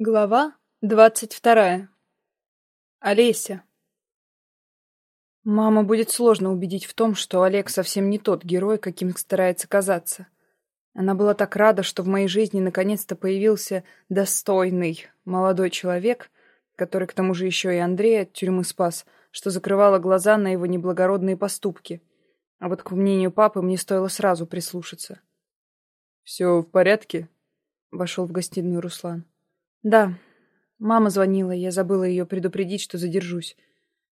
Глава двадцать вторая. Олеся. Мама будет сложно убедить в том, что Олег совсем не тот герой, каким старается казаться. Она была так рада, что в моей жизни наконец-то появился достойный молодой человек, который к тому же еще и Андрея от тюрьмы спас, что закрывала глаза на его неблагородные поступки. А вот к мнению папы мне стоило сразу прислушаться. «Все в порядке?» — вошел в гостиную Руслан. «Да. Мама звонила, я забыла ее предупредить, что задержусь».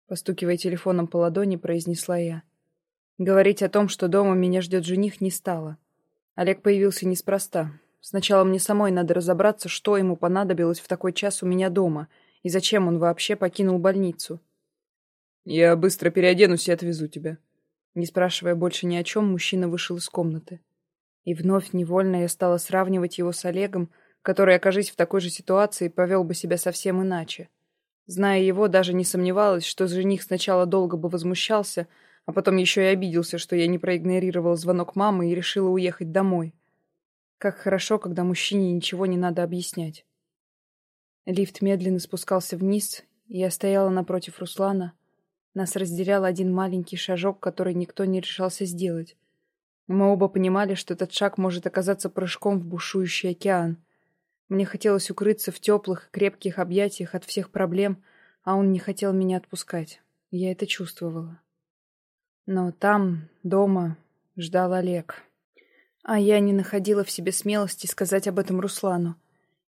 Постукивая телефоном по ладони, произнесла я. Говорить о том, что дома меня ждет жених, не стало. Олег появился неспроста. Сначала мне самой надо разобраться, что ему понадобилось в такой час у меня дома, и зачем он вообще покинул больницу. «Я быстро переоденусь и отвезу тебя». Не спрашивая больше ни о чем, мужчина вышел из комнаты. И вновь невольно я стала сравнивать его с Олегом, который, окажись в такой же ситуации, повел бы себя совсем иначе. Зная его, даже не сомневалась, что жених сначала долго бы возмущался, а потом еще и обиделся, что я не проигнорировала звонок мамы и решила уехать домой. Как хорошо, когда мужчине ничего не надо объяснять. Лифт медленно спускался вниз, и я стояла напротив Руслана. Нас разделял один маленький шажок, который никто не решался сделать. Мы оба понимали, что этот шаг может оказаться прыжком в бушующий океан — мне хотелось укрыться в теплых, крепких объятиях от всех проблем, а он не хотел меня отпускать. Я это чувствовала. Но там, дома, ждал Олег. А я не находила в себе смелости сказать об этом Руслану.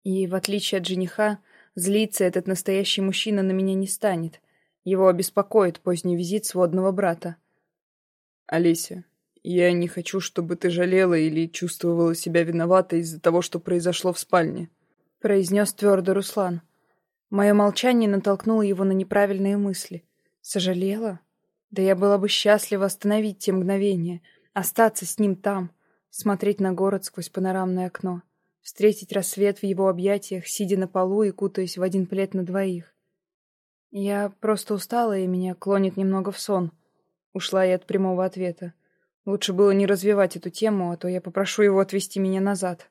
И, в отличие от жениха, злиться этот настоящий мужчина на меня не станет. Его обеспокоит поздний визит сводного брата. «Олеся, я не хочу, чтобы ты жалела или чувствовала себя виноватой из-за того, что произошло в спальне», — произнес твердо Руслан. Мое молчание натолкнуло его на неправильные мысли. Сожалела? Да я была бы счастлива остановить те мгновения, остаться с ним там, смотреть на город сквозь панорамное окно, встретить рассвет в его объятиях, сидя на полу и кутаясь в один плед на двоих. Я просто устала, и меня клонит немного в сон. Ушла я от прямого ответа. Лучше было не развивать эту тему, а то я попрошу его отвезти меня назад.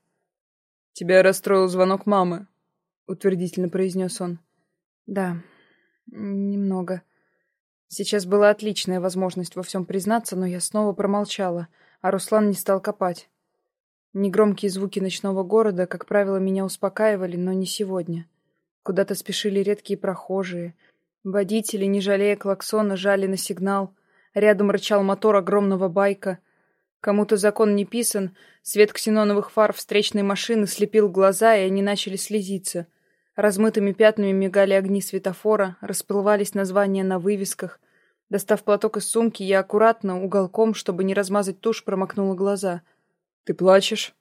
«Тебя расстроил звонок мамы», — утвердительно произнес он. «Да, немного. Сейчас была отличная возможность во всем признаться, но я снова промолчала, а Руслан не стал копать. Негромкие звуки ночного города, как правило, меня успокаивали, но не сегодня. Куда-то спешили редкие прохожие. Водители, не жалея клаксона, жали на сигнал — Рядом рычал мотор огромного байка. Кому-то закон не писан, свет ксеноновых фар встречной машины слепил глаза, и они начали слезиться. Размытыми пятнами мигали огни светофора, расплывались названия на вывесках. Достав платок из сумки, я аккуратно, уголком, чтобы не размазать тушь, промокнула глаза. «Ты плачешь?»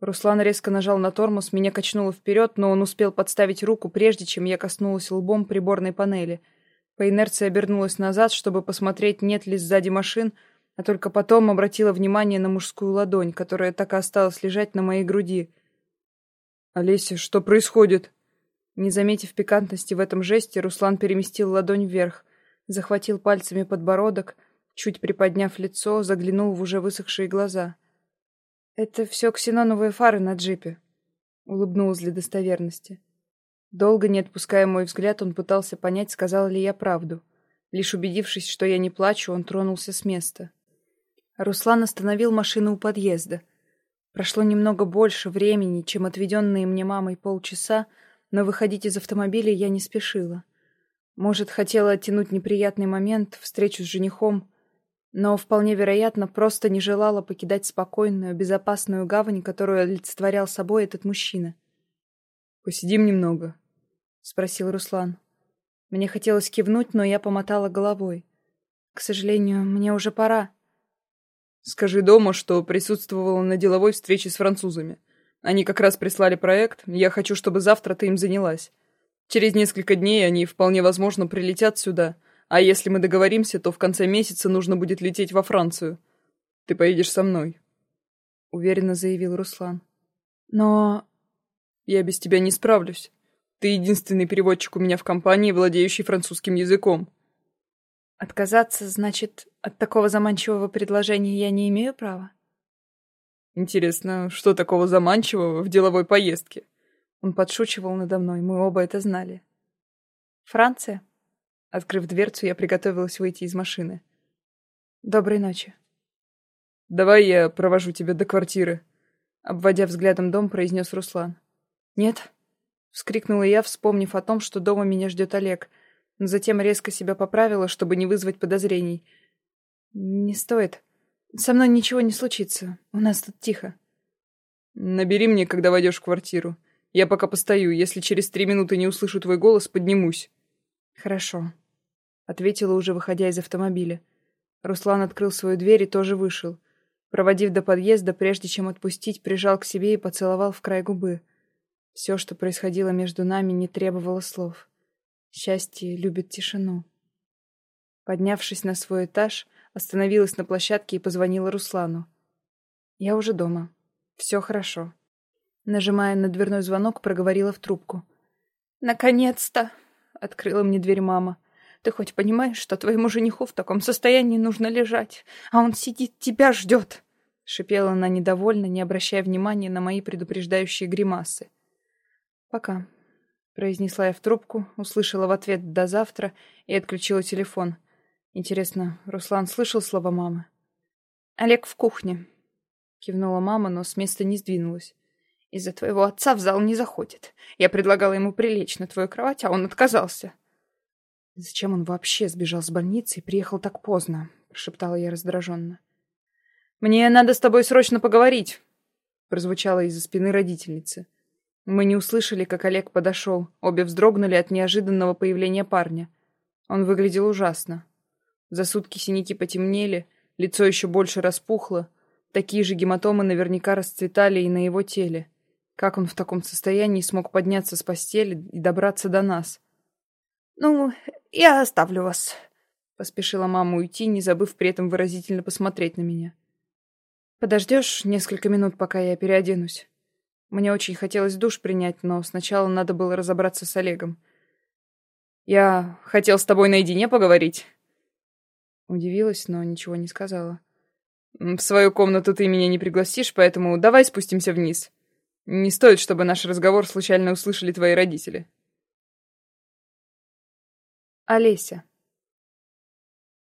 Руслан резко нажал на тормоз, меня качнуло вперед, но он успел подставить руку, прежде чем я коснулась лбом приборной панели — по инерции обернулась назад, чтобы посмотреть, нет ли сзади машин, а только потом обратила внимание на мужскую ладонь, которая так и осталась лежать на моей груди. «Олеся, что происходит?» Не заметив пикантности в этом жесте, Руслан переместил ладонь вверх, захватил пальцами подбородок, чуть приподняв лицо, заглянул в уже высохшие глаза. «Это все ксеноновые фары на джипе», — улыбнулась для достоверности. Долго не отпуская мой взгляд, он пытался понять, сказала ли я правду. Лишь убедившись, что я не плачу, он тронулся с места. Руслан остановил машину у подъезда. Прошло немного больше времени, чем отведенные мне мамой полчаса, но выходить из автомобиля я не спешила. Может, хотела оттянуть неприятный момент, встречу с женихом, но, вполне вероятно, просто не желала покидать спокойную, безопасную гавань, которую олицетворял собой этот мужчина. «Посидим немного», — спросил Руслан. Мне хотелось кивнуть, но я помотала головой. К сожалению, мне уже пора. Скажи дома, что присутствовала на деловой встрече с французами. Они как раз прислали проект, я хочу, чтобы завтра ты им занялась. Через несколько дней они вполне возможно прилетят сюда, а если мы договоримся, то в конце месяца нужно будет лететь во Францию. Ты поедешь со мной. Уверенно заявил Руслан. Но... Я без тебя не справлюсь. Ты единственный переводчик у меня в компании, владеющий французским языком. Отказаться, значит, от такого заманчивого предложения я не имею права? Интересно, что такого заманчивого в деловой поездке? Он подшучивал надо мной, мы оба это знали. «Франция?» Открыв дверцу, я приготовилась выйти из машины. «Доброй ночи». «Давай я провожу тебя до квартиры», — обводя взглядом дом, произнес Руслан. «Нет», — вскрикнула я, вспомнив о том, что дома меня ждет Олег, но затем резко себя поправила, чтобы не вызвать подозрений. «Не стоит. Со мной ничего не случится. У нас тут тихо». «Набери мне, когда войдешь в квартиру. Я пока постою. Если через три минуты не услышу твой голос, поднимусь». «Хорошо», — ответила уже, выходя из автомобиля. Руслан открыл свою дверь и тоже вышел. Проводив до подъезда, прежде чем отпустить, прижал к себе и поцеловал в край губы. Все, что происходило между нами, не требовало слов. Счастье любит тишину. Поднявшись на свой этаж, остановилась на площадке и позвонила Руслану. «Я уже дома. Все хорошо». Нажимая на дверной звонок, проговорила в трубку. «Наконец-то!» — открыла мне дверь мама. «Ты хоть понимаешь, что твоему жениху в таком состоянии нужно лежать, а он сидит, тебя ждет?» Шипела она недовольно, не обращая внимания на мои предупреждающие гримасы. «Пока», — произнесла я в трубку, услышала в ответ «до завтра» и отключила телефон. Интересно, Руслан слышал слова мамы? «Олег в кухне», — кивнула мама, но с места не сдвинулась. «Из-за твоего отца в зал не заходит. Я предлагала ему прилечь на твою кровать, а он отказался». «Зачем он вообще сбежал с больницы и приехал так поздно?» — прошептала я раздраженно. «Мне надо с тобой срочно поговорить», — прозвучало из-за спины родительницы. Мы не услышали, как Олег подошел. Обе вздрогнули от неожиданного появления парня. Он выглядел ужасно. За сутки синяки потемнели, лицо еще больше распухло. Такие же гематомы наверняка расцветали и на его теле. Как он в таком состоянии смог подняться с постели и добраться до нас? «Ну, я оставлю вас», — поспешила мама уйти, не забыв при этом выразительно посмотреть на меня. «Подождешь несколько минут, пока я переоденусь?» Мне очень хотелось душ принять, но сначала надо было разобраться с Олегом. «Я хотел с тобой наедине поговорить». Удивилась, но ничего не сказала. «В свою комнату ты меня не пригласишь, поэтому давай спустимся вниз. Не стоит, чтобы наш разговор случайно услышали твои родители». Олеся.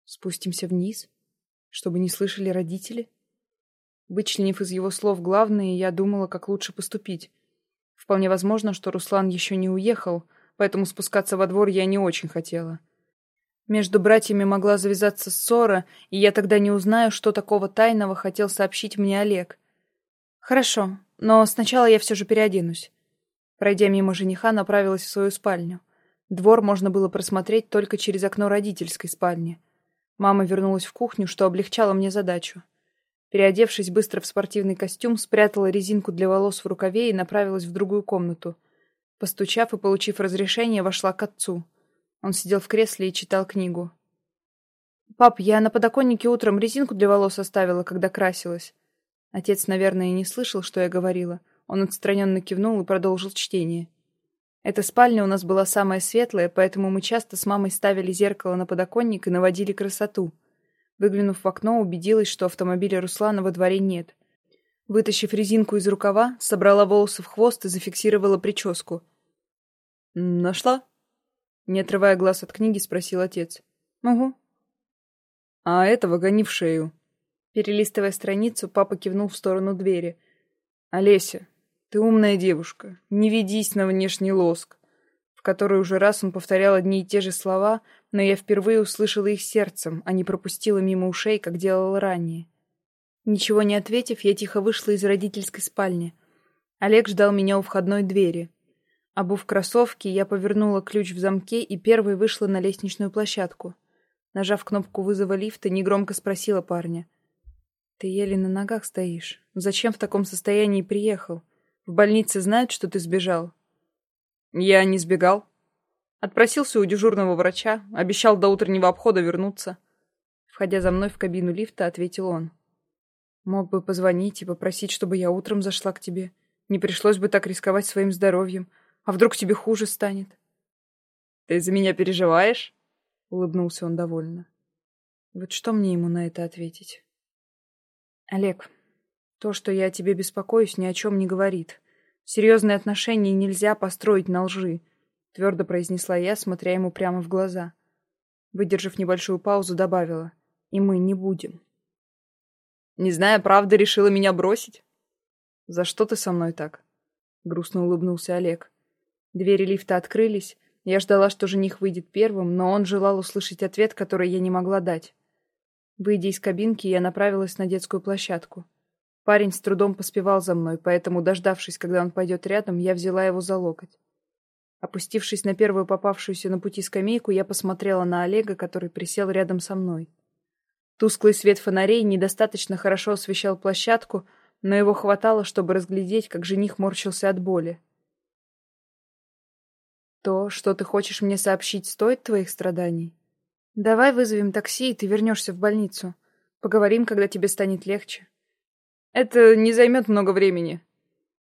Спустимся вниз, чтобы не слышали родители? Вычленив из его слов главное, я думала, как лучше поступить. Вполне возможно, что Руслан еще не уехал, поэтому спускаться во двор я не очень хотела. Между братьями могла завязаться ссора, и я тогда не узнаю, что такого тайного хотел сообщить мне Олег. Хорошо, но сначала я все же переоденусь. Пройдя мимо жениха, направилась в свою спальню. Двор можно было просмотреть только через окно родительской спальни. Мама вернулась в кухню, что облегчало мне задачу. Переодевшись быстро в спортивный костюм, спрятала резинку для волос в рукаве и направилась в другую комнату. Постучав и получив разрешение, вошла к отцу. Он сидел в кресле и читал книгу. «Пап, я на подоконнике утром резинку для волос оставила, когда красилась». Отец, наверное, не слышал, что я говорила. Он отстраненно кивнул и продолжил чтение. Эта спальня у нас была самая светлая, поэтому мы часто с мамой ставили зеркало на подоконник и наводили красоту. Выглянув в окно, убедилась, что автомобиля Руслана во дворе нет. Вытащив резинку из рукава, собрала волосы в хвост и зафиксировала прическу. «Нашла?» Не отрывая глаз от книги, спросил отец. «Угу». «А этого гони в шею». Перелистывая страницу, папа кивнул в сторону двери. «Олеся, ты умная девушка. Не ведись на внешний лоск в которой уже раз он повторял одни и те же слова, но я впервые услышала их сердцем, а не пропустила мимо ушей, как делала ранее. Ничего не ответив, я тихо вышла из родительской спальни. Олег ждал меня у входной двери. Обув кроссовки, я повернула ключ в замке и первой вышла на лестничную площадку. Нажав кнопку вызова лифта, негромко спросила парня. «Ты еле на ногах стоишь. Зачем в таком состоянии приехал? В больнице знают, что ты сбежал?» Я не сбегал. Отпросился у дежурного врача, обещал до утреннего обхода вернуться. Входя за мной в кабину лифта, ответил он. Мог бы позвонить и попросить, чтобы я утром зашла к тебе. Не пришлось бы так рисковать своим здоровьем. А вдруг тебе хуже станет? Ты за меня переживаешь? Улыбнулся он довольно. Вот что мне ему на это ответить? Олег, то, что я о тебе беспокоюсь, ни о чем не говорит. Серьезные отношения нельзя построить на лжи, твердо произнесла я, смотря ему прямо в глаза. Выдержав небольшую паузу, добавила. И мы не будем. Не зная правда, решила меня бросить? За что ты со мной так? Грустно улыбнулся Олег. Двери лифта открылись. Я ждала, что жених выйдет первым, но он желал услышать ответ, который я не могла дать. Выйдя из кабинки, я направилась на детскую площадку. Парень с трудом поспевал за мной, поэтому, дождавшись, когда он пойдет рядом, я взяла его за локоть. Опустившись на первую попавшуюся на пути скамейку, я посмотрела на Олега, который присел рядом со мной. Тусклый свет фонарей недостаточно хорошо освещал площадку, но его хватало, чтобы разглядеть, как жених морщился от боли. «То, что ты хочешь мне сообщить, стоит твоих страданий? Давай вызовем такси, и ты вернешься в больницу. Поговорим, когда тебе станет легче». «Это не займет много времени».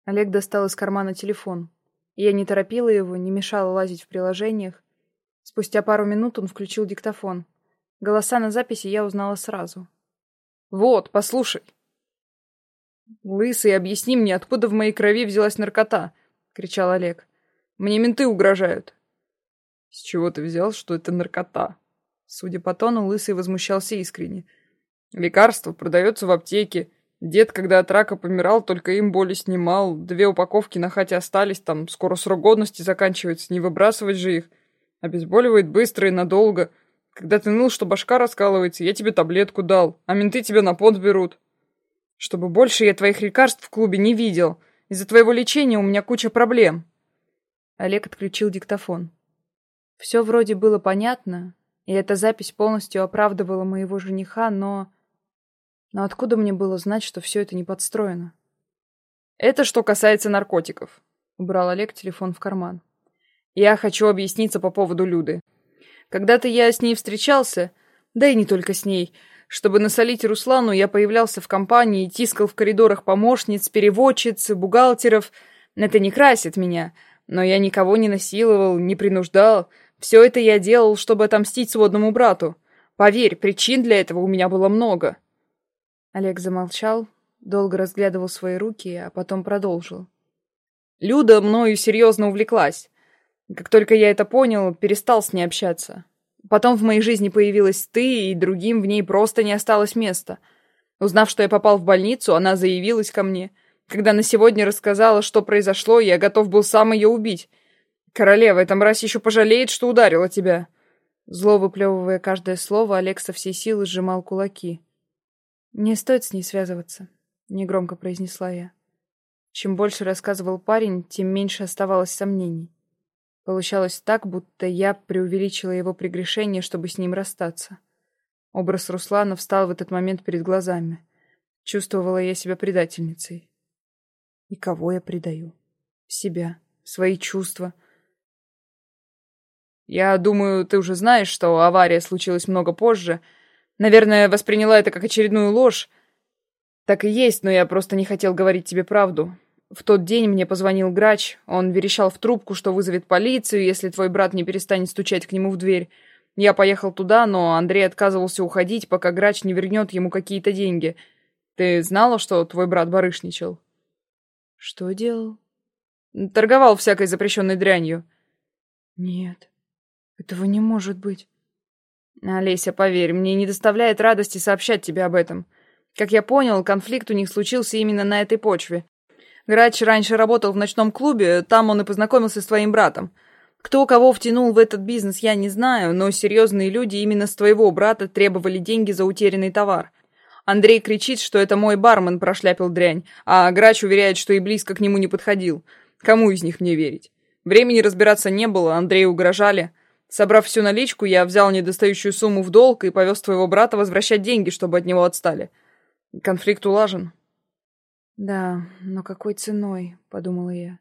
Олег достал из кармана телефон. Я не торопила его, не мешала лазить в приложениях. Спустя пару минут он включил диктофон. Голоса на записи я узнала сразу. «Вот, послушай». «Лысый, объясни мне, откуда в моей крови взялась наркота?» — кричал Олег. «Мне менты угрожают». «С чего ты взял, что это наркота?» Судя по тону, Лысый возмущался искренне. «Лекарство продается в аптеке. Дед, когда от рака помирал, только им боли снимал. Две упаковки на хате остались, там скоро срок годности заканчивается, не выбрасывать же их. Обезболивает быстро и надолго. Когда ты ныл, что башка раскалывается, я тебе таблетку дал, а менты тебя на понт берут. Чтобы больше я твоих лекарств в клубе не видел. Из-за твоего лечения у меня куча проблем. Олег отключил диктофон. Все вроде было понятно, и эта запись полностью оправдывала моего жениха, но... Но откуда мне было знать, что все это не подстроено? Это что касается наркотиков. Убрал Олег телефон в карман. Я хочу объясниться по поводу Люды. Когда-то я с ней встречался, да и не только с ней. Чтобы насолить Руслану, я появлялся в компании, тискал в коридорах помощниц, переводчиц, бухгалтеров. Это не красит меня, но я никого не насиловал, не принуждал. Все это я делал, чтобы отомстить сводному брату. Поверь, причин для этого у меня было много. Олег замолчал, долго разглядывал свои руки, а потом продолжил. Люда мною серьезно увлеклась. Как только я это понял, перестал с ней общаться. Потом в моей жизни появилась ты, и другим в ней просто не осталось места. Узнав, что я попал в больницу, она заявилась ко мне. Когда на сегодня рассказала, что произошло, я готов был сам ее убить. Королева, эта мразь еще пожалеет, что ударила тебя. Зло выплевывая каждое слово, Олег со всей силы сжимал кулаки. «Не стоит с ней связываться», — негромко произнесла я. Чем больше рассказывал парень, тем меньше оставалось сомнений. Получалось так, будто я преувеличила его прегрешение, чтобы с ним расстаться. Образ Руслана встал в этот момент перед глазами. Чувствовала я себя предательницей. И кого я предаю? Себя, свои чувства. Я думаю, ты уже знаешь, что авария случилась много позже — Наверное, восприняла это как очередную ложь. Так и есть, но я просто не хотел говорить тебе правду. В тот день мне позвонил грач. Он верещал в трубку, что вызовет полицию, если твой брат не перестанет стучать к нему в дверь. Я поехал туда, но Андрей отказывался уходить, пока грач не вернет ему какие-то деньги. Ты знала, что твой брат барышничал? Что делал? Торговал всякой запрещенной дрянью. Нет, этого не может быть. Олеся, поверь, мне не доставляет радости сообщать тебе об этом. Как я понял, конфликт у них случился именно на этой почве. Грач раньше работал в ночном клубе, там он и познакомился с твоим братом. Кто кого втянул в этот бизнес, я не знаю, но серьезные люди именно с твоего брата требовали деньги за утерянный товар. Андрей кричит, что это мой бармен прошляпил дрянь, а Грач уверяет, что и близко к нему не подходил. Кому из них мне верить? Времени разбираться не было, Андрею угрожали. Собрав всю наличку, я взял недостающую сумму в долг и повез твоего брата возвращать деньги, чтобы от него отстали. Конфликт улажен. Да, но какой ценой, подумала я.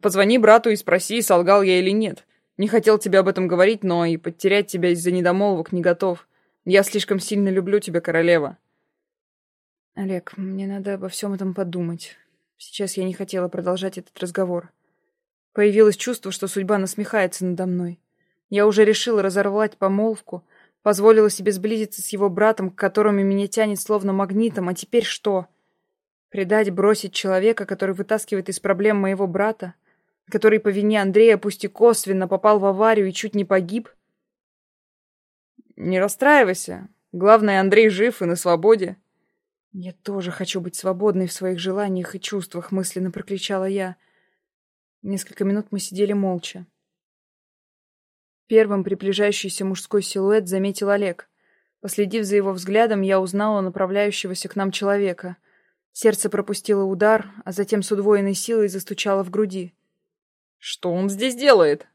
Позвони брату и спроси, солгал я или нет. Не хотел тебе об этом говорить, но и потерять тебя из-за недомолвок не готов. Я слишком сильно люблю тебя, королева. Олег, мне надо обо всем этом подумать. Сейчас я не хотела продолжать этот разговор. Появилось чувство, что судьба насмехается надо мной. Я уже решила разорвать помолвку, позволила себе сблизиться с его братом, к которому меня тянет словно магнитом, а теперь что? Предать, бросить человека, который вытаскивает из проблем моего брата, который по вине Андрея, пусть и косвенно, попал в аварию и чуть не погиб? Не расстраивайся. Главное, Андрей жив и на свободе. Я тоже хочу быть свободной в своих желаниях и чувствах, мысленно прокричала я. Несколько минут мы сидели молча. Первым приближающийся мужской силуэт заметил Олег. Последив за его взглядом, я узнала направляющегося к нам человека. Сердце пропустило удар, а затем с удвоенной силой застучало в груди. «Что он здесь делает?»